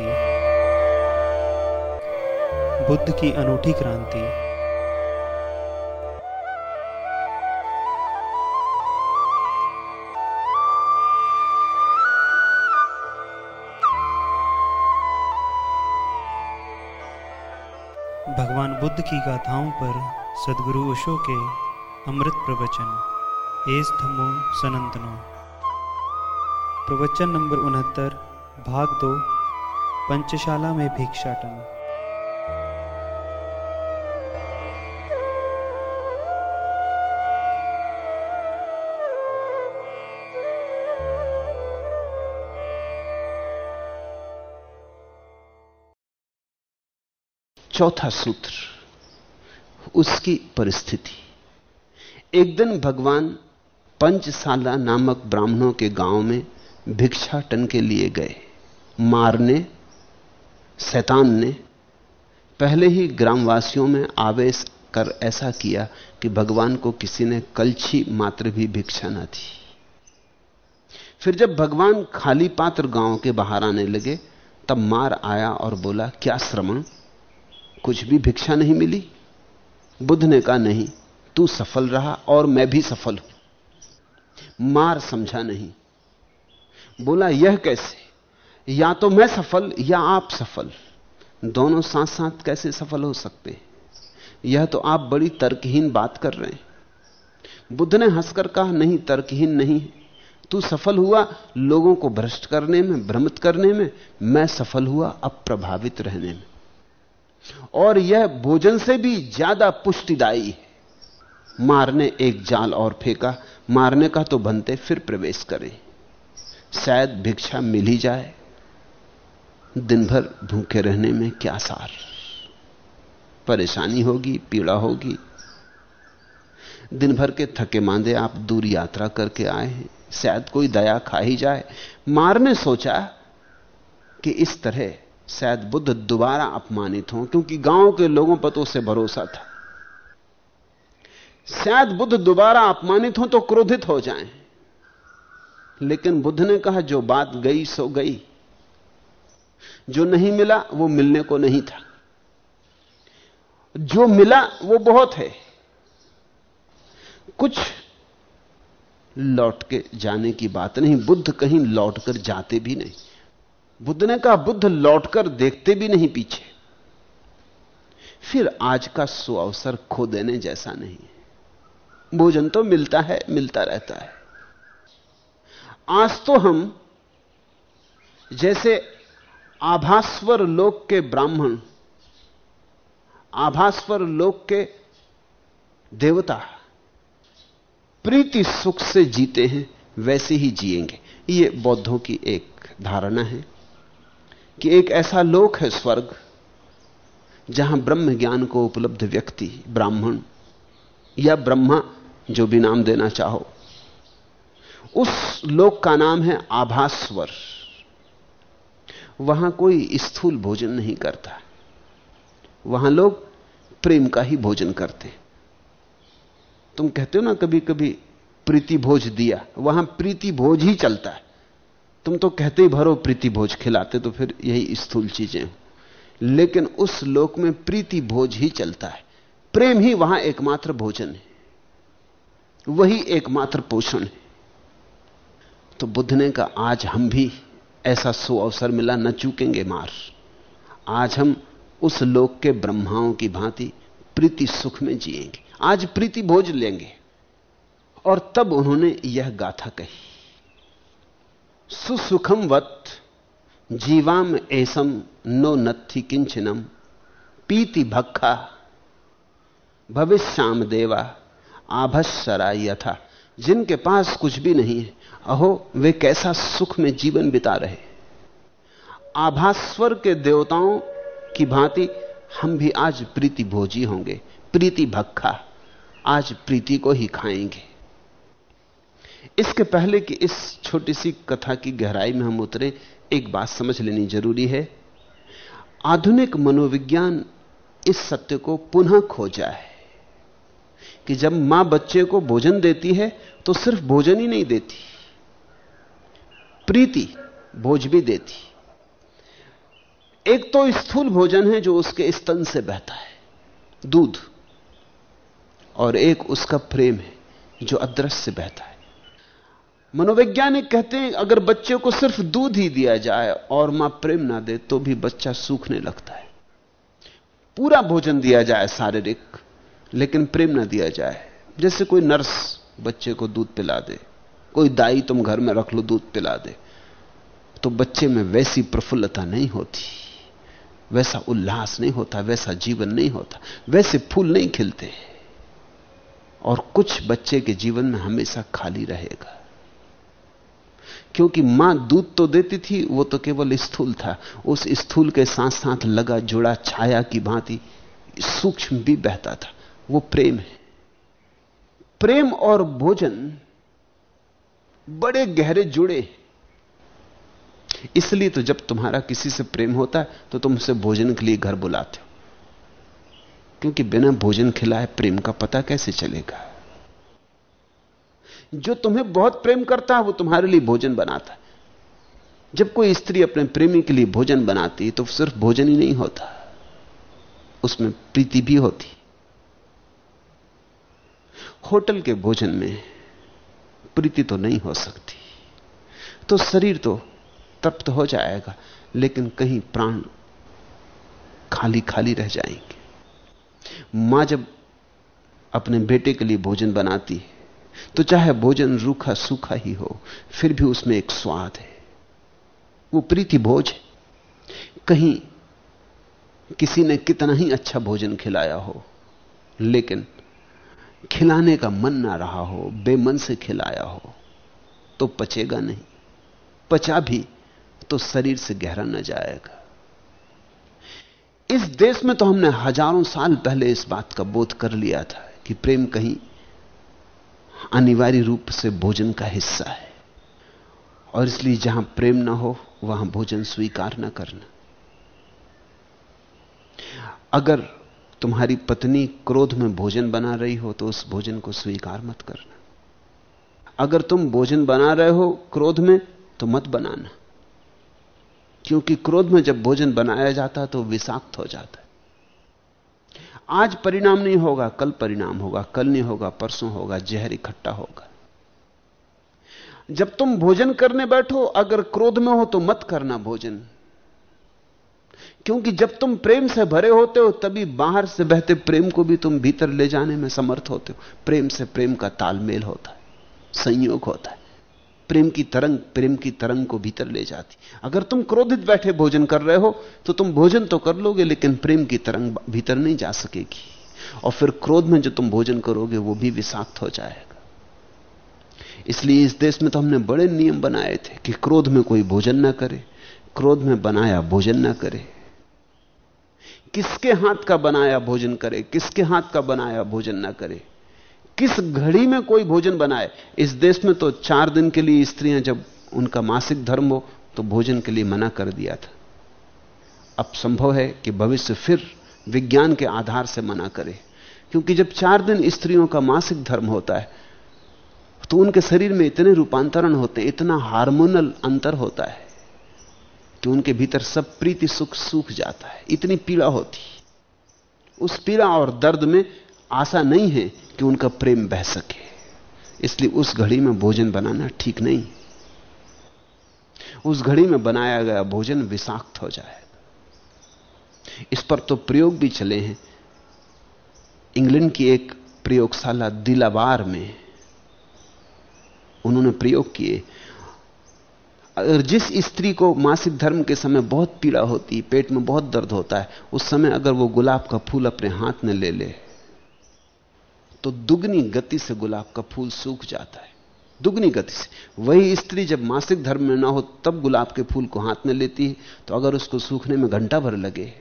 क्रांति। बुद्ध की अनूठी क्रांति। भगवान बुद्ध की गाथाओं पर सदगुरु ओशो के अमृत प्रवचन। एस धमो सनंतनो। प्रवचन नंबर उनहत्तर, भाग दो। पंचशाला में भिक्षाटन चौथा सूत्र, उसकी परिस्थिति। एक दिन भगवान पंचशाला नामक ब्राह्मणों के गाँव में भिक्षाटन के लिए गए। मारने शैतान ने पहले ही ग्रामवासियों में आवेश कर ऐसा किया कि भगवान को किसी ने कलछी मात्र भी भिक्षा न दी। फिर जब भगवान खाली पात्र गाँव के बाहर आने लगे, तब मार आया और बोला, क्या श्रमण? कुछ भी भिक्षा नहीं मिली? बुद्ध ने कहा, नहीं, तू सफल रहा और मैं भी सफल हूँ। मार समझा नहीं। बोला, यह कैसे? या तो मैं सफल या आप सफल। दोनों साथ साथ कैसे सफल हो सकते? हैं यह तो आप बड़ी तर्कहीन बात कर रहे हैं। बुद्ध ने हंसकर कहा, नहीं, तर्कहीन नहीं तू सफल हुआ लोगों को भ्रष्ट करने में, भ्रमित करने में, मैं सफल हुआ अप्रभावित रहने में। और यह भोजन से भी ज़्यादा पुष्टिदायी है। मारने एक जाल और फेंका, मारने का तो बनते फिर प्रवेश करें। शायद भिक्षा मिल ही जाए। दिन भर भूखे रहने में क्या सार? परेशानी होगी, पीड़ा होगी। दिन भर के थके मांदे आप दूर यात्रा करके आए हैं। शायद कोई दया खा ही जाए। मार ने सोचा कि इस तरह शायद बुद्ध दोबारा अपमानित हों, क्योंकि गाँव के लोगों पर तो उसे भरोसा था। शायद बुद्ध दोबारा अपमानित हो तो क्रोधित हो जाएँ। लेकिन बुद्ध ने कहा, जो बात गई, सो गई। जो नहीं मिला, वो मिलने को नहीं था। जो मिला, वो बहुत है। कुछ लौट के जाने की बात नहीं, बुद्ध कहीं लौट कर जाते भी नहीं। बुद्ध ने कहा, बुद्ध लौटकर देखते भी नहीं पीछे। फिर आज का सो अवसर खो देने जैसा नहीं है। भोजन तो मिलता है, मिलता रहता है। आज तो हम जैसे आभास्वर लोक के ब्राह्मण, आभास्वर लोक के देवता प्रीति सुख से जीते हैं, वैसे ही जिएँगे। ये बौद्धों की एक धारणा है कि एक ऐसा लोक है स्वर्ग, जहाँ ब्रह्म ज्ञान को उपलब्ध व्यक्ति, ब्राह्मण या ब्रह्मा जो भी नाम देना चाहो, उस लोक का नाम है आभास्वर। वहाँ कोई स्थूल भोजन नहीं करता। वहाँ लोग प्रेम का ही भोजन करते। तुम कहते हो ना कभी कभी प्रीति भोज दिया, वहाँ प्रीति भोज ही चलता है। तुम तो कहते ही भरो, प्रीति भोज खिलाते तो फिर यही स्थूल चीज़ें लेकिन उस लोक में प्रीति भोज ही चलता है। प्रेम ही वहाँ एकमात्र भोजन है। वही एकमात्र पोषण है। तो बुद्ध ने कहा, आज हम भी ऐसा सो अवसर मिला, न चूकेंगे मार। आज हम उस लोक के ब्रह्माओं की भांति प्रीति सुख में जिएँगे। आज प्रीति भोज लेंगे। और तब उन्होंने यह गाथा कही। सुसुखम वत, जीवाम ऐसम नो नत्थि किंचनम, पीति भक्खा, भविष्याम देवा आभस्सरा यथा। जिनके पास कुछ भी नहीं है, अहो, वे कैसा सुख में जीवन बिता रहे। आभास्वर के देवताओं की भांति हम भी आज प्रीति भोजी होंगे, प्रीति भक्खा, आज प्रीति को ही खाएँगे। इसके पहले कि इस छोटी सी कथा की गहराई में हम उतरे, एक बात समझ लेनी ज़रूरी है। आधुनिक मनोविज्ञान इस सत्य को पुनः खोजा है कि जब माँ बच्चे को भोजन देती है तो सिर्फ़ भोजन ही नहीं देती। प्रीति भोज भी देती। एक तो स्थूल भोजन है जो उसके स्तन से बहता है, दूध, और एक उसका प्रेम है जो अदृश्य से बहता है। मनोवैज्ञानिक कहते हैं, अगर बच्चे को सिर्फ़ दूध ही दिया जाए और माँ प्रेम ना दे तो भी बच्चा सूखने लगता है। पूरा भोजन दिया जाए शारीरिक लेकिन प्रेम ना दिया जाए। जैसे कोई नर्स बच्चे को दूध पिला दे, कोई दाई तुम घर में रख लो, दूध पिला दे तो बच्चे में वैसी प्रफुल्लता नहीं होती, वैसा उल्लास नहीं होता, वैसा जीवन नहीं होता, वैसे फूल नहीं खिलते। और कुछ बच्चे के जीवन में हमेशा खाली रहेगा। क्योंकि माँ दूध तो देती थी, वो तो केवल स्थूल था। उस स्थूल के साथ साथ लगा जुड़ा छाया की भांति सूक्ष्म भी बहता था। वो प्रेम है। प्रेम और भोजन बड़े गहरे जुड़े इसलिए तो जब तुम्हारा किसी से प्रेम होता है तो तुम उसे भोजन के लिए घर बुलाते हो। क्योंकि बिना भोजन खिलाए प्रेम का पता कैसे चलेगा? जो तुम्हें बहुत प्रेम करता है, वो तुम्हारे लिए भोजन बनाता है। जब कोई स्त्री अपने प्रेमी के लिए भोजन बनाती तो सिर्फ़ भोजन ही नहीं होता। उसमें प्रीति भी होती होटल के भोजन में प्रीति तो नहीं हो सकती। तो शरीर तो तृप्त हो जाएगा, लेकिन कहीं प्राण खाली खाली रह जाएँगे। माँ जब अपने बेटे के लिए भोजन बनाती है तो चाहे भोजन रूखा सूखा ही हो, फिर भी उसमें एक स्वाद है। वो प्रीति भोज है। कहीं किसी ने कितना ही अच्छा भोजन खिलाया हो, लेकिन खिलाने का मन ना रहा हो, बेमन से खिलाया हो तो पचेगा नहीं। पचा भी तो शरीर से गहरा न जाएगा। इस देश में तो हमने हज़ारों साल पहले इस बात का बोध कर लिया था कि प्रेम कहीं अनिवार्य रूप से भोजन का हिस्सा है। और इसलिए जहाँ प्रेम ना हो, वहाँ भोजन स्वीकार ना करना। अगर तुम्हारी पत्नी क्रोध में भोजन बना रही हो तो उस भोजन को स्वीकार मत करना। अगर तुम भोजन बना रहे हो क्रोध में तो मत बनाना। क्योंकि क्रोध में जब भोजन बनाया जाता है तो विषाक्त हो जाता है। आज परिणाम नहीं होगा, कल परिणाम होगा, कल नहीं होगा, परसों होगा, जहर इकट्ठा होगा। जब तुम भोजन करने बैठो, अगर क्रोध में हो तो मत करना भोजन। क्योंकि जब तुम प्रेम से भरे होते हो, तभी बाहर से बहते प्रेम को भी तुम भीतर ले जाने में समर्थ होते हो। प्रेम से प्रेम का तालमेल होता है, संयोग होता है। प्रेम की तरंग, प्रेम की तरंग को भीतर ले जाती। अगर तुम क्रोधित बैठे भोजन कर रहे हो तो तुम भोजन तो कर लोगे, लेकिन प्रेम की तरंग भीतर नहीं जा सकेगी। और फिर क्रोध में जो तुम भोजन करोगे, वो भी विषाक्त हो जाएगा। इसलिए इस देश में तो हमने बड़े नियम बनाए थे कि क्रोध में कोई भोजन ना करे, क्रोध में बनाया भोजन ना करे। किसके हाथ का बनाया भोजन करे, किसके हाथ का बनाया भोजन ना करे? किस घड़ी में कोई भोजन बनाए? इस देश में तो चार दिन के लिए स्त्रियाँ, जब उनका मासिक धर्म हो तो भोजन के लिए मना कर दिया था। अब संभव है कि भविष्य फिर विज्ञान के आधार से मना करे। क्योंकि जब चार दिन स्त्रियों का मासिक धर्म होता है तो उनके शरीर में इतने रूपांतरण होते इतना हार्मोनल अंतर होता है। कि उनके भीतर सब प्रीति, सुख सूख जाता है। इतनी पीड़ा होती। उस पीड़ा और दर्द में आशा नहीं है कि उनका प्रेम बह सके। इसलिए उस घड़ी में भोजन बनाना ठीक नहीं। उस घड़ी में बनाया गया भोजन विषाक्त हो जाएगा इस पर तो प्रयोग भी चले हैं। इंग्लैंड की एक प्रयोगशाला दिलावार में उन्होंने प्रयोग किए। अगर जिस स्त्री को मासिक धर्म के समय बहुत पीड़ा होती, पेट में बहुत दर्द होता है, उस समय अगर वो गुलाब का फूल अपने हाथ में ले ले तो दुगनी गति से गुलाब का फूल सूख जाता है। दुगनी गति से। वही स्त्री जब मासिक धर्म में ना हो, तब गुलाब के फूल को हाथ में लेती है तो अगर उसको सूखने में घंटा भर लगे,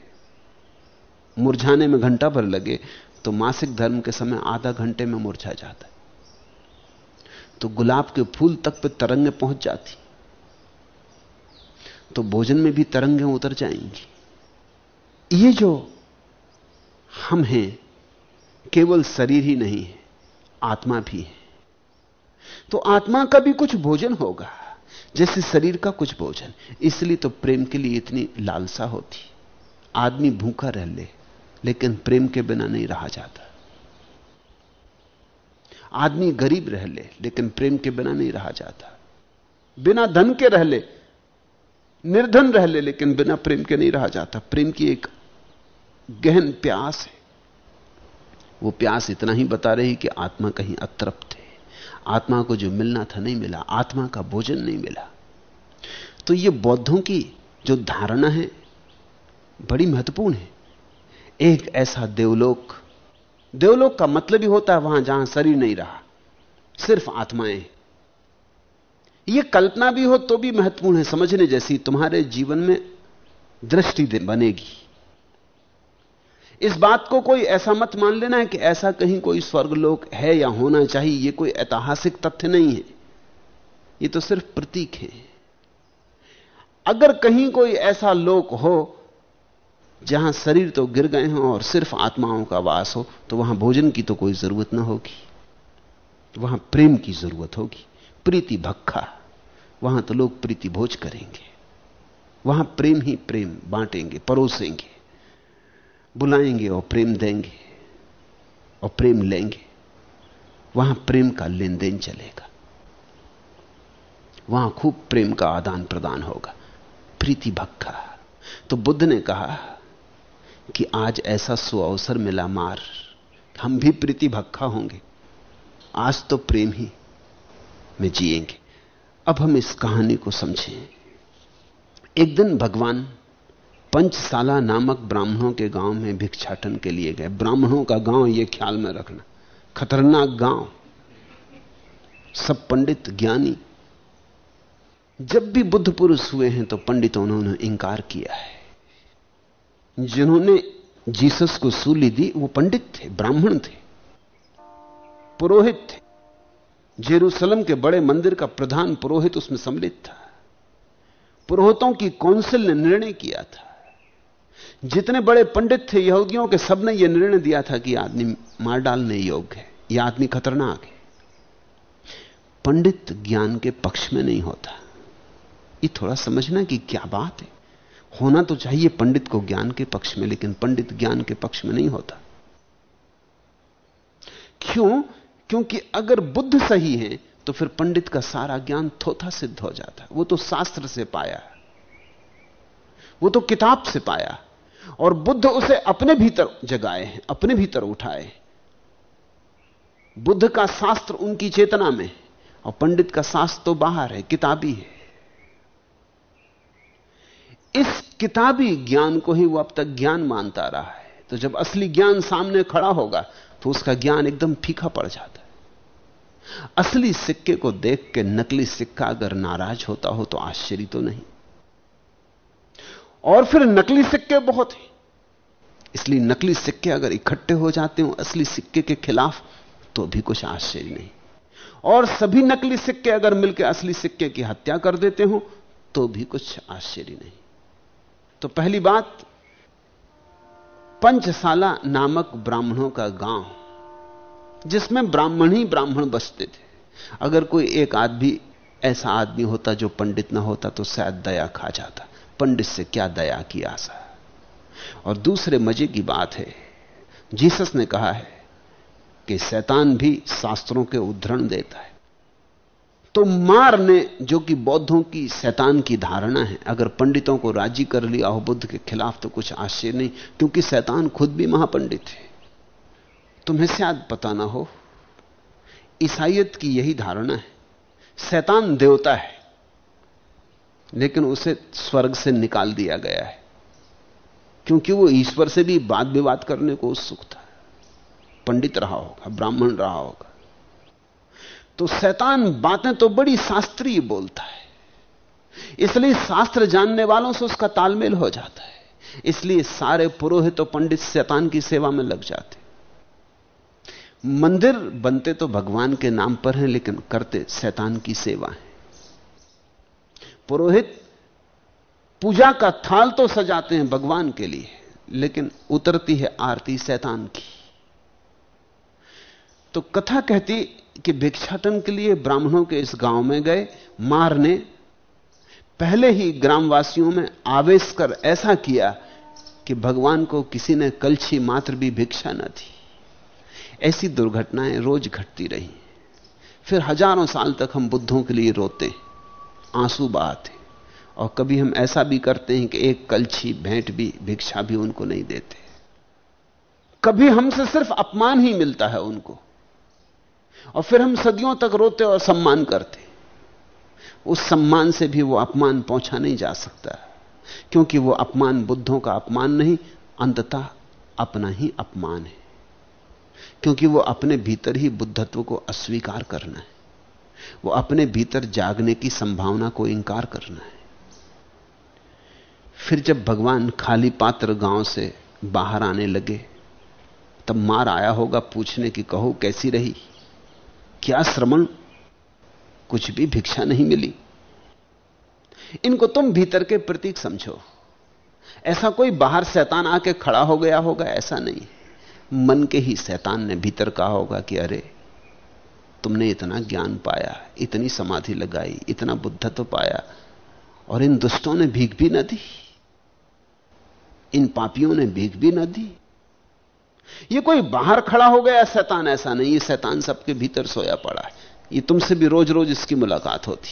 मुरझाने में घंटा भर लगे तो मासिक धर्म के समय आधा घंटे में मुरझा जाता है। तो गुलाब के फूल तक पे तरंगे पहुँच जाती। तो भोजन में भी तरंगे उतर जाएँगी। ये जो हम हैं, केवल शरीर ही नहीं है, आत्मा भी है। तो आत्मा का भी कुछ भोजन होगा, जैसे शरीर का कुछ भोजन। इसलिए तो प्रेम के लिए इतनी लालसा होती। आदमी भूखा रह ले, लेकिन प्रेम के बिना नहीं रहा जाता। आदमी गरीब रह ले, लेकिन प्रेम के बिना नहीं रहा जाता। बिना धन के रह ले निर्धन रह ले, लेकिन बिना प्रेम के नहीं रहा जाता। प्रेम की एक गहन प्यास है। वो प्यास इतना ही बता रही कि आत्मा कहीं अतृप्त है। आत्मा को जो मिलना था नहीं मिला, आत्मा का भोजन नहीं मिला। तो ये बौद्धों की जो धारणा है, बड़ी महत्वपूर्ण है। एक ऐसा देवलोक देवलोक का मतलब ही होता है वहाँ जहाँ शरीर नहीं रहा, सिर्फ़ आत्माएँ यह कल्पना भी हो तो भी महत्वपूर्ण है, समझने जैसी तुम्हारे जीवन में दृष्टि बनेगी। इस बात को कोई ऐसा मत मान लेना है कि ऐसा कहीं कोई स्वर्गलोक है या होना चाहिए यह कोई ऐतिहासिक तथ्य नहीं है। यह तो सिर्फ़ प्रतीक है। अगर कहीं कोई ऐसा लोक हो, जहाँ शरीर तो गिर गए हों और सिर्फ़ आत्माओं का वास हो तो वहाँ भोजन की तो कोई ज़रूरत ना होगी। वहाँ प्रेम की ज़रूरत होगी। प्रीति भक्खा। वहाँ तो लोग प्रीति भोज करेंगे। वहाँ प्रेम ही प्रेम बांटेंगे, परोसेंगे। बुलाएँगे और प्रेम देंगे और प्रेम लेंगे। वहाँ प्रेम का लेन देन चलेगा। वहाँ खूब प्रेम का आदान प्रदान होगा। प्रीति भक्खा। तो बुद्ध ने कहा कि आज ऐसा सुअवसर मिला मार। हम भी प्रीति भक्खा होंगे। आज तो प्रेम ही में जिएँगे। अब हम इस कहानी को समझें। एक दिन भगवान पंचशाला नामक ब्राह्मणों के गाँव में भिक्षाटन के लिए गए। ब्राह्मणों का गाँव यह ख्याल में रखना। खतरनाक गाँव। सब पंडित ज्ञानी। जब भी बुद्ध पुरुष हुए हैं तो पंडितों ने इंकार किया है। जिन्होंने जीसस को सूली दी, वो पंडित थे, ब्राह्मण थे। पुरोहित थे। जेरूसलम के बड़े मंदिर का प्रधान पुरोहित उसमें सम्मिलित था। पुरोहितों की काउंसिल ने निर्णय किया था। जितने बड़े पंडित थे, यहूदियों के सबने यह निर्णय दिया था कि आदमी मार डालने योग्य है यह आदमी खतरनाक है। पंडित ज्ञान के पक्ष में नहीं होता। ये थोड़ा समझना कि क्या बात है। होना तो चाहिए पंडित को ज्ञान के पक्ष में, लेकिन पंडित ज्ञान के पक्ष में नहीं होता। क्यों? क्योंकि अगर बुद्ध सही है तो फिर पंडित का सारा ज्ञान थोथा सिद्ध हो जाता। वो तो शास्त्र से पाया। वो तो किताब से पाया। और बुद्ध उसे अपने भीतर जगाए हैं, अपने भीतर उठाए बुद्ध का शास्त्र उनकी चेतना में और पंडित का शास्त्र तो बाहर है, किताबी है। इस किताबी ज्ञान को ही वो अब तक ज्ञान मानता रहा है। तो जब असली ज्ञान सामने खड़ा होगा तो उसका ज्ञान एकदम फीका पड़ जाता। असली सिक्के को देख के नकली सिक्का अगर नाराज़ होता हो तो आश्चर्य तो नहीं। और फिर नकली सिक्के बहुत हैं। इसलिए नकली सिक्के अगर इकट्ठे हो जाते हो असली सिक्के के खिलाफ तो भी कुछ आश्चर्य नहीं। और सभी नकली सिक्के अगर मिलकर असली सिक्के की हत्या कर देते हो तो भी कुछ आश्चर्य नहीं। तो पहली बात पंचशाला नामक ब्राह्मणों का गाँव जिसमें ब्राह्मण ही ब्राह्मण बसते थे। अगर कोई एक आदमी, ऐसा आदमी होता जो पंडित ना होता तो शायद दया खा जाता। पंडित से क्या दया की आशा? और दूसरे मज़े की बात है, जीसस ने कहा है कि शैतान भी शास्त्रों के उद्धरण देता है। तो मार ने, जो कि बौद्धों की शैतान की धारणा है, अगर पंडितों को राज़ी कर लिया हो बुद्ध के खिलाफ तो कुछ आश्चर्य नहीं, क्योंकि शैतान खुद भी महापंडित है। तुम्हें शायद पता ना हो ईसाइत की यही धारणा है, शैतान देवता है, लेकिन उसे स्वर्ग से निकाल दिया गया है, क्योंकि वो ईश्वर से भी वाद विवाद करने को उत्सुक था, पंडित रहा होगा, ब्राह्मण रहा होगा। तो शैतान बातें तो बड़ी शास्त्रीय बोलता है, इसलिए शास्त्र जानने वालों से उसका तालमेल हो जाता है, इसलिए सारे पुरोहित तो पंडित शैतान की सेवा में लग जाते मंदिर बनते तो भगवान के नाम पर हैं, लेकिन करते शैतान की सेवा है। पुरोहित पूजा का थाल तो सजाते हैं भगवान के लिए, लेकिन उतरती है आरती शैतान की। तो कथा कहती कि भिक्षाटन के लिए ब्राह्मणों के इस गाँव में गए, मार ने पहले ही ग्रामवासियों में आवेश कर ऐसा किया कि भगवान को किसी ने कलछी मात्र भी भिक्षा न दी। ऐसी दुर्घटनाएँ रोज घटती रही। फिर हज़ारों साल तक हम बुद्धों के लिए रोते आँसू बहाते और कभी हम ऐसा भी करते हैं कि एक कलछी, भेंट भी, भिक्षा भी उनको नहीं देते। कभी हमसे सिर्फ़ अपमान ही मिलता है उनको। और फिर हम सदियों तक रोते और सम्मान करते उस सम्मान से भी वो अपमान पहुँचा नहीं जा सकता, क्योंकि वो अपमान बुद्धों का अपमान नहीं, अंततः अपना ही अपमान है। क्योंकि वो अपने भीतर ही बुद्धत्व को अस्वीकार करना है। वो अपने भीतर जागने की संभावना को इंकार करना है। फिर जब भगवान खाली पात्र गाँव से बाहर आने लगे, तब मार आया होगा पूछने की कहो, कैसी रही? क्या श्रमण? कुछ भी भिक्षा नहीं मिली। इनको तुम भीतर के प्रतीक समझो। ऐसा कोई बाहर शैतान आके खड़ा हो गया होगा? ऐसा नहीं मन के ही शैतान ने भीतर कहा होगा कि अरे, तुमने इतना ज्ञान पाया, इतनी समाधि लगाई, इतना बुद्धत्व पाया, और इन दुष्टों ने भीख भी न दी, इन पापियों ने भीख भी न दी। ये कोई बाहर खड़ा हो गया शैतान, ऐसा नहीं, ये शैतान सबके भीतर सोया पड़ा है। ये तुमसे भी रोज रोज इसकी मुलाकात होती।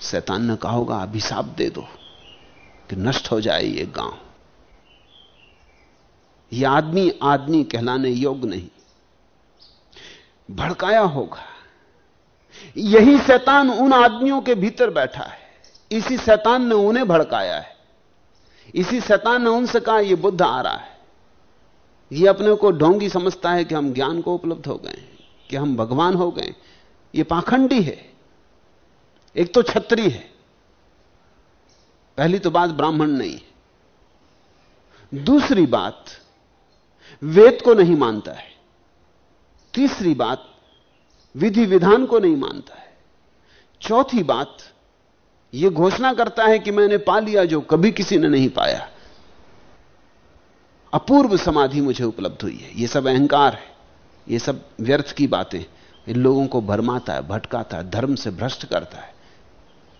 शैतान ने कहा होगा, अभिशाप दे दो, कि नष्ट हो जाए ये गाँव। ये आदमी आदमी कहलाने योग्य नहीं। भड़काया होगा। यही शैतान उन आदमियों के भीतर बैठा है। इसी शैतान ने उन्हें भड़काया है। इसी शैतान ने उनसे कहा यह बुद्ध आ रहा है। यह अपने को ढोंगी समझता है कि हम ज्ञान को उपलब्ध हो गए कि हम भगवान हो गए यह पाखंडी है। एक तो छत्री है। पहली तो बात ब्राह्मण नहीं दूसरी बात वेद को नहीं मानता है। तीसरी बात, विधि विधान को नहीं मानता है। चौथी बात यह घोषणा करता है कि मैंने पा लिया जो कभी किसी ने नहीं पाया। अपूर्व समाधि मुझे उपलब्ध हुई है। यह सब अहंकार है। यह सब व्यर्थ की बातें। इन लोगों को भरमाता है भटकाता है धर्म से भ्रष्ट करता है।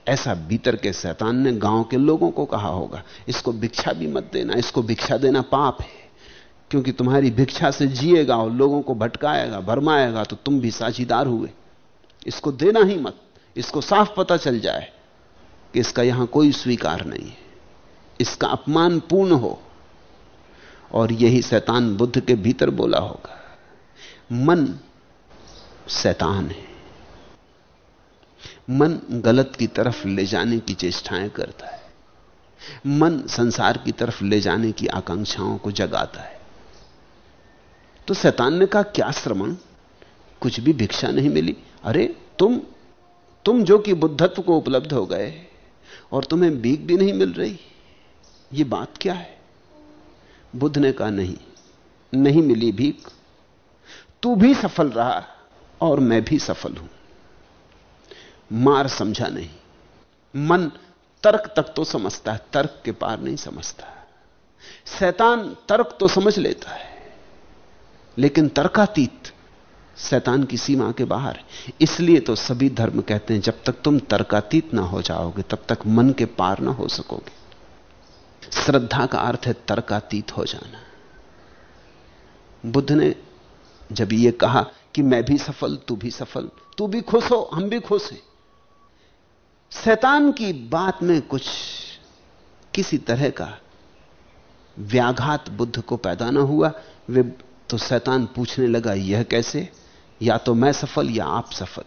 ऐसा भीतर के शैतान ने गाँव के लोगों को कहा होगा, इसको भिक्षा भी मत देना, इसको भिक्षा देना पाप है। क्योंकि तुम्हारी भिक्षा से जिएगा और लोगों को भटकाएगा, भरमाएगा तो तुम भी साझीदार हुए। इसको देना ही मत। इसको साफ़ पता चल जाए कि इसका यहाँ कोई स्वीकार नहीं है। इसका अपमान पूर्ण हो और यही शैतान बुद्ध के भीतर बोला होगा, मन शैतान है। मन गलत की तरफ़ ले जाने की चेष्टाएँ करता है। मन संसार की तरफ़ ले जाने की आकांक्षाओं को जगाता है। तो शैतान ने कहा, क्या श्रमण? कुछ भी भिक्षा नहीं मिली? अरे, तुम तुम जो कि बुद्धत्व को उपलब्ध हो गए और तुम्हें भीख भी नहीं मिल रही, ये बात क्या है? बुद्ध ने कहा, नहीं नहीं मिली भीख। तू भी सफल रहा और मैं भी सफल हूँ। मार समझा नहीं। मन तर्क तक तो समझता है, तर्क के पार नहीं समझता। शैतान तर्क तो समझ लेता है। लेकिन तर्कातीत शैतान की सीमा के बाहर इसलिए तो सभी धर्म कहते हैं, जब तक तुम तर्कातीत ना हो जाओगे, तब तक मन के पार ना हो सकोगे। श्रद्धा का अर्थ है तर्कातीत हो जाना। बुद्ध ने जब यह कहा कि मैं भी सफल, तू भी सफल, तू भी खुश हो, हम भी खुश हैं। शैतान की बात में कुछ किसी तरह का व्याघात बुद्ध को पैदा ना हुआ, वे तो शैतान पूछने लगा, यह कैसे? या तो मैं सफल या आप सफल।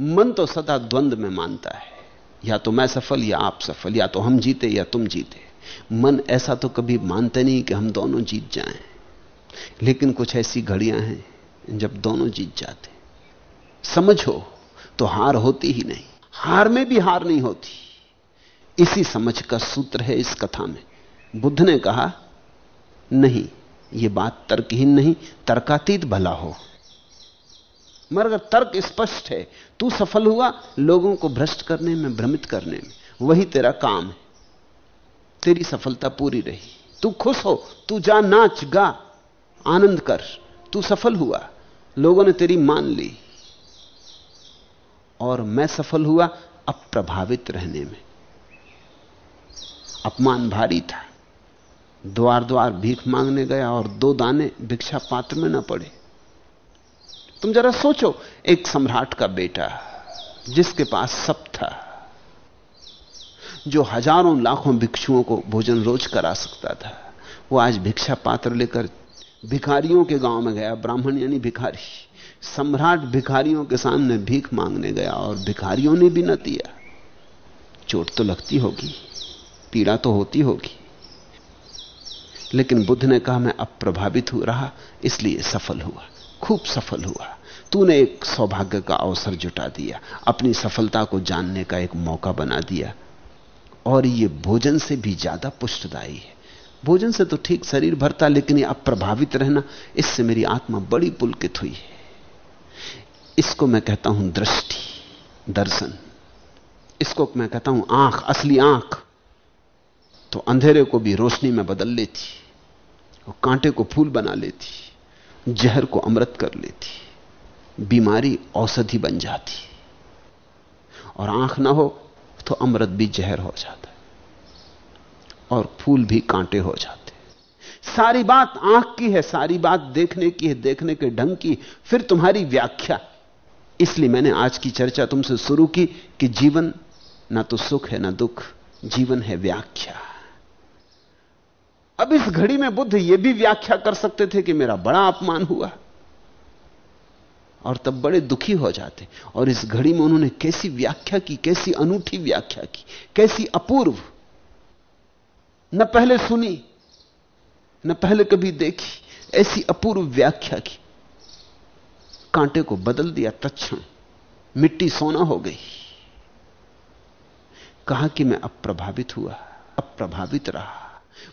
मन तो सदा द्वंद में मानता है, या तो मैं सफल या आप सफल, या तो हम जीते या तुम जीते। मन ऐसा तो कभी मानते नहीं कि हम दोनों जीत जाएँ। लेकिन कुछ ऐसी घड़ियाँ हैं, जब दोनों जीत जाते। समझो तो हार होती ही नहीं। हार में भी हार नहीं होती। इसी समझ का सूत्र है इस कथा में। बुद्ध ने कहा, नहीं यह बात तर्कहीन नहीं, तर्कातीत भला हो। मगर तर्क स्पष्ट है, तू सफल हुआ लोगों को भ्रष्ट करने में, भ्रमित करने में। वही तेरा काम है। तेरी सफलता पूरी रही। तू खुश हो, तू जा नाच, गा, आनंद कर। तू सफल हुआ, लोगों ने तेरी मान ली। और मैं सफल हुआ अप्रभावित रहने में। अपमान भारी था। द्वार द्वार भीख मांगने गया और दो दाने भिक्षा पात्र में न पड़े। तुम जरा सोचो, एक सम्राट का बेटा जिसके पास सब था, जो हज़ारों लाखों भिक्षुओं को भोजन रोज करा सकता था, वो आज भिक्षा पात्र लेकर भिखारियों के गाँव में गया, ब्राह्मण यानी भिखारी। सम्राट भिखारियों के सामने भीख मांगने गया और भिखारियों ने भी न दिया। चोट तो लगती होगी, पीड़ा तो होती होगी। लेकिन बुद्ध ने कहा, मैं अप्रभावित प्रभावित हो, रहा, इसलिए सफल हुआ, खूब सफल हुआ। तूने एक सौभाग्य का अवसर जुटा दिया, अपनी सफलता को जानने का एक मौका बना दिया, और ये भोजन से भी ज़्यादा पुष्टदायी है। भोजन से तो ठीक शरीर भरता, लेकिन ये अप्रभावित रहना, इससे मेरी आत्मा बड़ी पुलकित हुई है। इसको मैं कहता हूँ दृष्टि, दर्शन। इसको मैं कहता हूँ आँख, असली आँख। तो अंधेरे को भी रोशनी में बदल लेती, और कांटे को फूल बना लेती, जहर को अमृत कर लेती, बीमारी औषधि बन जाती। और आँख ना हो तो अमृत भी जहर हो जाता है, और फूल भी कांटे हो जाते सारी बात आँख की है, सारी बात देखने की है, देखने के ढंग की, फिर तुम्हारी व्याख्या। इसलिए मैंने आज की चर्चा तुमसे शुरू की कि जीवन ना तो सुख है, ना दुख, जीवन है व्याख्या। अब इस घड़ी में बुद्ध यह भी व्याख्या कर सकते थे कि मेरा बड़ा अपमान हुआ। और तब बड़े दुखी हो जाते। और इस घड़ी में उन्होंने कैसी व्याख्या की, कैसी अनूठी व्याख्या की, कैसी अपूर्व। न पहले सुनी, न पहले कभी देखी, ऐसी अपूर्व व्याख्या की। कांटे को बदल दिया तत्ण मिट्टी सोना हो गई। कहा कि मैं अप्रभावित हुआ, अप्रभावित रहा।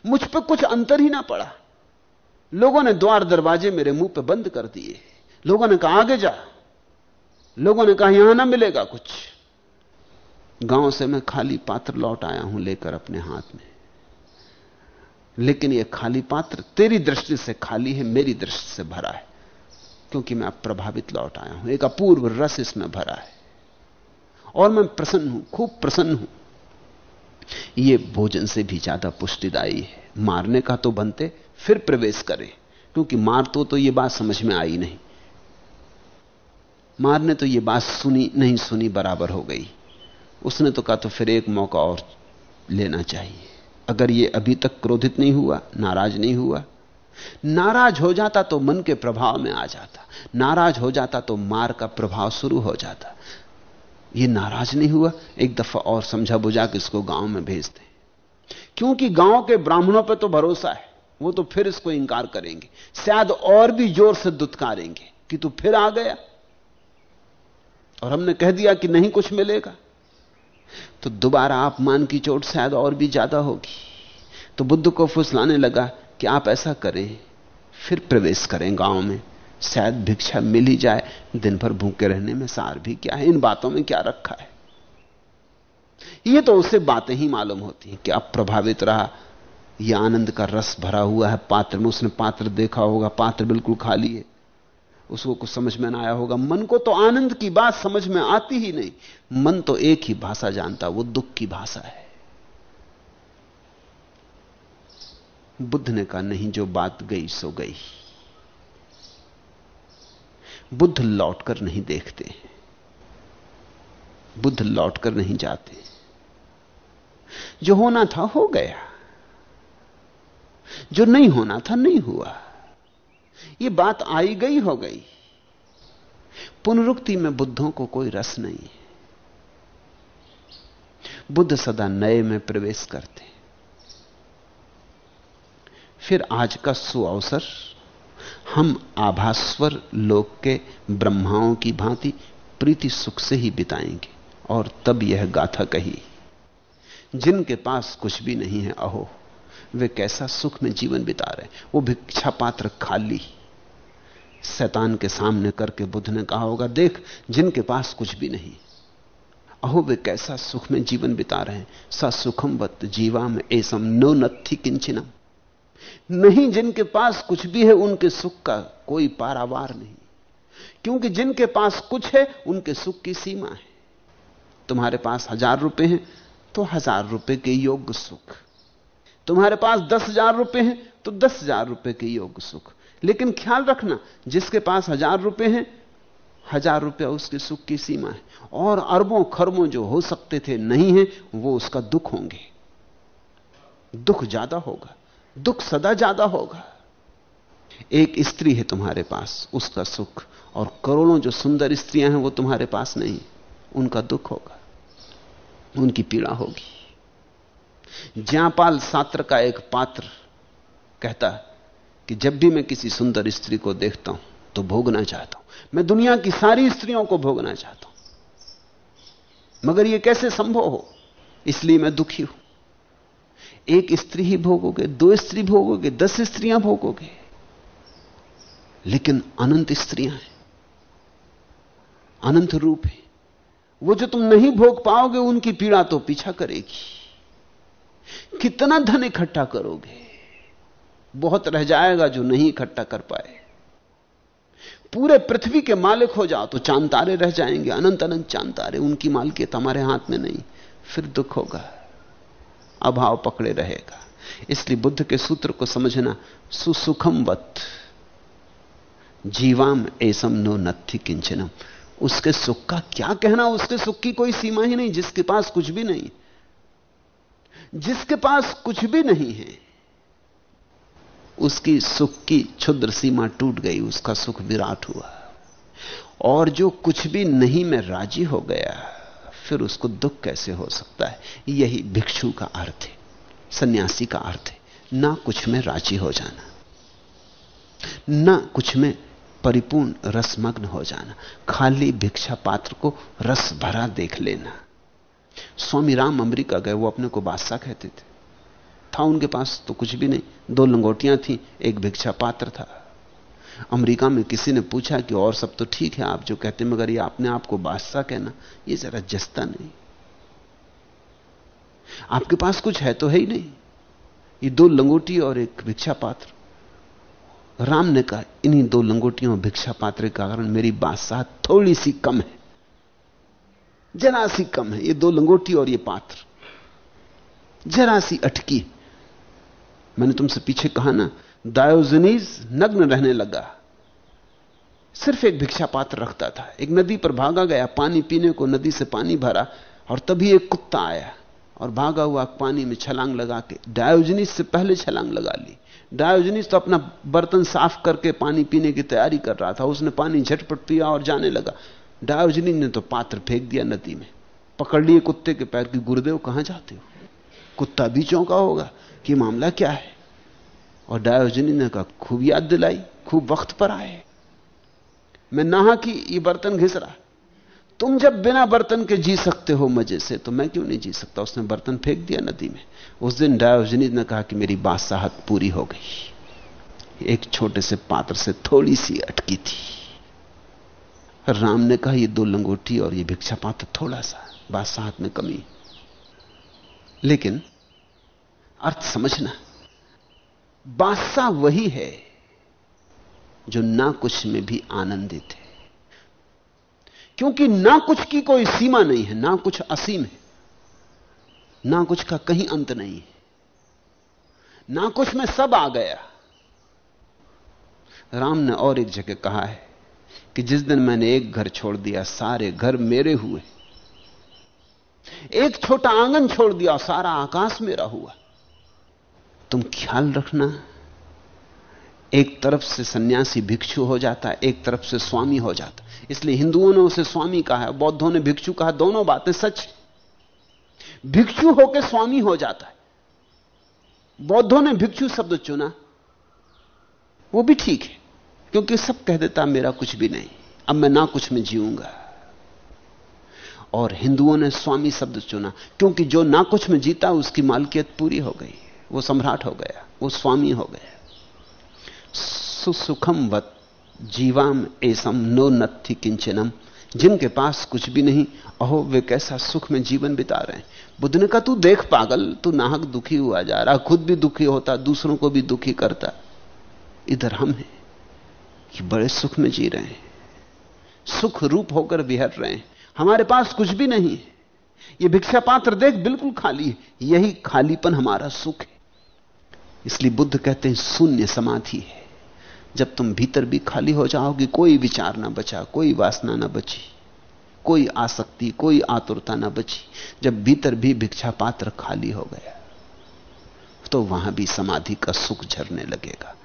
मुझ पर कुछ अंतर ही ना पड़ा। लोगों ने द्वार दरवाजे मेरे मुँह पे बंद कर दिए। लोगों ने कहा, आगे जा। लोगों ने कहा, यहाँ ना मिलेगा कुछ। गाँव से मैं खाली पात्र लौट आया हूँ लेकर अपने हाथ में। लेकिन यह खाली पात्र तेरी दृष्टि से खाली है, मेरी दृष्टि से भरा है, क्योंकि मैं प्रभावित लौट आया हूँ। एक अपूर्व रस इसमें भरा है। और मैं प्रसन्न हूँ, खूब प्रसन्न हूँ। यह भोजन से भी ज़्यादा पुष्टिदायी है। मारने का तो बनते, फिर प्रवेश करें। क्योंकि मार तो तो यह बात समझ में आई नहीं। मारने तो यह बात सुनी, नहीं सुनी, बराबर हो गई। उसने तो कहा तो फिर एक मौका और लेना चाहिए। अगर यह अभी तक क्रोधित नहीं हुआ, नाराज़ नहीं हुआ, नाराज़ हो जाता तो मन के प्रभाव में आ जाता। नाराज़ हो जाता तो मार का प्रभाव शुरू हो जाता। ये नाराज़ नहीं हुआ? एक दफ़ा और समझा बुझा के इसको गाँव में भेज दें। क्योंकि गाँव के ब्राह्मणों पर तो भरोसा है, वो तो फिर इसको इंकार करेंगे। शायद और भी ज़ोर से दुत्कारेंगे कि तू फिर आ गया। और हमने कह दिया कि नहीं कुछ मिलेगा। तो दोबारा अपमान की चोट शायद और भी ज़्यादा होगी। तो बुद्ध को फुसलाने लगा कि आप ऐसा करें, फिर प्रवेश करें गाँव में। शायद भिक्षा मिल ही जाए, दिन भर भूखे रहने में सार भी क्या है? इन बातों में क्या रखा है? ये तो उसे बातें ही मालूम होती हैं कि अब प्रभावित रहा। यह आनंद का रस भरा हुआ है। पात्र में उसने पात्र देखा होगा, पात्र बिल्कुल खाली है। उसको कुछ समझ में ना आया होगा। मन को तो आनंद की बात समझ में आती ही नहीं। मन तो एक ही भाषा जानता, वो दुख की भाषा है। बुद्ध ने कहा, नहीं, जो बात गई, सो गई। बुद्ध लौटकर नहीं देखते, बुद्ध लौटकर नहीं जाते। जो होना था हो गया, जो नहीं होना था नहीं हुआ। यह बात आई गई हो गई। पुनरुक्ति में बुद्धों को कोई रस नहीं। है बुद्ध सदा नए में प्रवेश करते। फिर आज का सुअवसर हम आभास्वर लोक के ब्रह्माओं की भांति प्रीति सुख से ही बिताएँगे, और तब यह गाथा कही, जिनके पास कुछ भी नहीं है, अहो, वे कैसा सुख में जीवन बिता रहे वो भिक्षा पात्र खाली, शैतान के सामने करके बुद्ध ने कहा होगा, देख, जिनके पास कुछ भी नहीं, अहो, वे कैसा सुख में जीवन बिता रहे हैं। स सुखम वत जीवा में ऐसम नो नथी किंचिनम। नहीं जिनके पास कुछ भी है, उनके सुख का कोई पारावार नहीं। क्योंकि जिनके पास कुछ है, उनके सुख की सीमा है। तुम्हारे पास हज़ार रुपए हैं तो हज़ार रुपए के योग्य सुख। तुम्हारे पास दस हज़ार रुपए हैं तो दस हज़ार रुपए के योग्य सुख। लेकिन ख्याल रखना, जिसके पास हज़ार रुपए हैं, हज़ार रुपया उसके सुख की सीमा है। और अरबों खरबों जो हो सकते थे, नहीं है, वो उसका दुख होंगे। दुख ज़्यादा होगा। दुख सदा ज़्यादा होगा। एक स्त्री है तुम्हारे पास, उसका सुख, और करोड़ों जो सुंदर स्त्रियाँ हैं वो तुम्हारे पास नहीं, उनका दुख होगा, उनकी पीड़ा होगी। ज्यापाल सात्र का एक पात्र कहता है कि जब भी मैं किसी सुंदर स्त्री को देखता हूँ तो भोगना चाहता हूँ। मैं दुनिया की सारी स्त्रियों को भोगना चाहता हूँ। मगर यह कैसे संभव हो? इसलिए मैं दुखी हूँ। एक स्त्री ही भोगोगे, दो स्त्री भोगोगे, दस स्त्रियाँ भोगोगे। लेकिन अनंत स्त्रियाँ हैं। अनंत रूप है। वो जो तुम नहीं भोग पाओगे, उनकी पीड़ा तो पीछा करेगी। कितना धन इकट्ठा करोगे? बहुत रह जाएगा जो नहीं इकट्ठा कर पाए। पूरे पृथ्वी के मालिक हो जाओ तो चाँद तारे रह जाएँगे। अनंत अनंत चाँद तारे, उनकी मालकियत हमारे हाथ में नहीं। फिर दुख होगा। अभाव पकड़े रहेगा। इसलिए बुद्ध के सूत्र को समझना सुसुखम वत जीवाम ऐसम नो नत्थि किंचनम। उसके सुख का क्या कहना, उसके सुख की कोई सीमा ही नहीं, जिसके पास कुछ भी नहीं। जिसके पास कुछ भी नहीं है, उसकी सुख की क्षुद्र सीमा टूट गई, उसका सुख विराट हुआ। और जो कुछ भी नहीं में राज़ी हो गया फिर उसको दुख कैसे हो सकता है? यही भिक्षु का अर्थ है, सन्यासी का अर्थ है, ना कुछ में राज़ी हो जाना, ना कुछ में परिपूर्ण रसमग्न हो जाना, खाली भिक्षा पात्र को रस भरा देख लेना। स्वामी राम अमरीका गए, वो अपने को बादशाह कहते थे, था उनके पास तो कुछ भी नहीं, दो लंगोटियाँ थी, एक भिक्षा पात्र था। अमेरिका में किसी ने पूछा कि और सब तो ठीक है, आप जो कहते हैं, मगर ये आपने आपको बादशाह कहना ये जरा जस्ता नहीं। आपके पास कुछ है तो है ही नहीं। ये दो लंगोटी और एक भिक्षा पात्र। राम ने कहा, इन्हीं दो लंगोटियों और भिक्षा पात्र के कारण मेरी बादशाह थोड़ी सी कम है। जरा सी कम है, ये दो लंगोटी और ये पात्र। जरा सी अटकी। मैंने तुमसे पीछे कहा ना दायोजनीज नग्न रहने लगा। सिर्फ़ एक भिक्षा पात्र रखता था। एक नदी पर भागा गया, पानी पीने को नदी से पानी भरा और तभी एक कुत्ता आया और भागा हुआ पानी में छलांग लगा के डायोजनीस से पहले छलांग लगा ली। डायोजनीस तो अपना बर्तन साफ़ करके पानी पीने की तैयारी कर रहा था। उसने पानी झटपट पिया और जाने लगा। डायोजनीस ने तो पात्र फेंक दिया नदी में। पकड़ लिए कुत्ते के पैर की, गुरुदेव, कहाँ जाते हो? कुत्ता भी चौंका होगा। कि मामला क्या है? और डायोजनी ने कहा, खूब याद दिलाई, खूब वक्त पर आए। मैं नहा कि ये बर्तन घिस रहा तुम जब बिना बर्तन के जी सकते हो मज़े से तो मैं क्यों नहीं जी सकता? उसने बर्तन फेंक दिया नदी में। उस दिन डायोजनी ने कहा कि मेरी बादशाहत पूरी हो गई। एक छोटे से पात्र से थोड़ी सी अटकी थी। राम ने कहा, ये दो लंगोटी और ये भिक्षा पात्र थोड़ा सा, बादशाहत में कमी। लेकिन अर्थ समझना बादशाह वही है जो ना कुछ में भी आनंदित है। क्योंकि ना कुछ की कोई सीमा नहीं है, ना कुछ असीम है, ना कुछ का कहीं अंत नहीं है। ना कुछ में सब आ गया। राम ने और एक जगह कहा है कि जिस दिन मैंने एक घर छोड़ दिया, सारे घर मेरे हुए। एक छोटा आँगन छोड़ दिया, सारा आकाश मेरा हुआ। तुम ख्याल रखना। एक तरफ़ से सन्यासी भिक्षु हो जाता है एक तरफ़ से स्वामी हो जाता। इसलिए हिंदुओं ने उसे स्वामी कहा बौद्धों ने भिक्षु कहा, दोनों बातें सच भिक्षु होकर स्वामी हो जाता है। बौद्धों ने भिक्षु शब्द चुना, वो भी ठीक है, क्योंकि सब कह देता, मेरा कुछ भी नहीं, अब मैं ना कुछ में जीऊँगा। और हिंदुओं ने स्वामी शब्द चुना, क्योंकि जो ना कुछ में जीता, उसकी मालकियत पूरी हो गई। वो सम्राट हो गया, वो स्वामी हो गया। सुसुखम वत जीवाम एसम नो नत्थि किंचनम। जिनके पास कुछ भी नहीं, अहो, वे कैसा सुख में जीवन बिता रहे हैं। बुद्ध ने कहा, तू देख पागल, तू नाहक दुखी हुआ जा रहा, खुद भी दुखी होता, दूसरों को भी दुखी करता। इधर हम हैं कि बड़े सुख में जी रहे हैं। सुख रूप होकर बिहर रहे हैं। हमारे पास कुछ भी नहीं है। ये भिक्षा पात्र देख बिल्कुल खाली है। यही खालीपन हमारा सुख है। इसलिए बुद्ध कहते हैं, शून्य समाधि है। जब तुम भीतर भी खाली हो जाओगे, कोई विचार ना बचा, कोई वासना ना बची, कोई आसक्ति, कोई आतुरता ना बची। जब भीतर भी भिक्षा पात्र खाली हो गया तो वहाँ भी समाधि का सुख झरने लगेगा।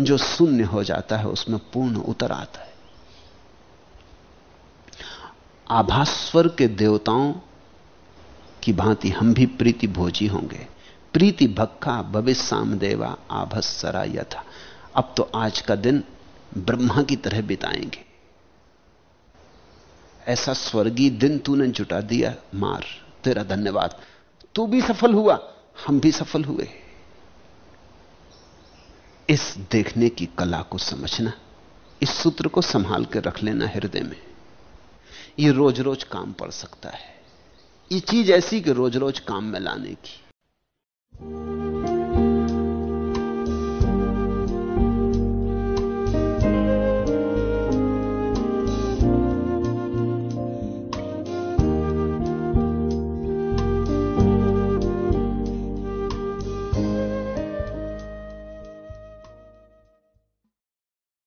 जो शून्य हो जाता है, उसमें पूर्ण उतर आता है। आभास्वर के देवताओं की भांति हम भी प्रीति भोजी होंगे। प्रीति भक्खा भविष्य सामदेवा आभस्सरा यथा। अब तो आज का दिन ब्रह्मा की तरह बिताएँगे। ऐसा स्वर्गीय दिन तूने जुटा दिया, मार, तेरा धन्यवाद। तू भी सफल हुआ, हम भी सफल हुए। इस देखने की कला को समझना, इस सूत्र को संभाल के रख लेना हृदय में। यह रोज रोज काम पड़ सकता है। ये चीज़ ऐसी कि रोज रोज काम में लाने की। Thank you.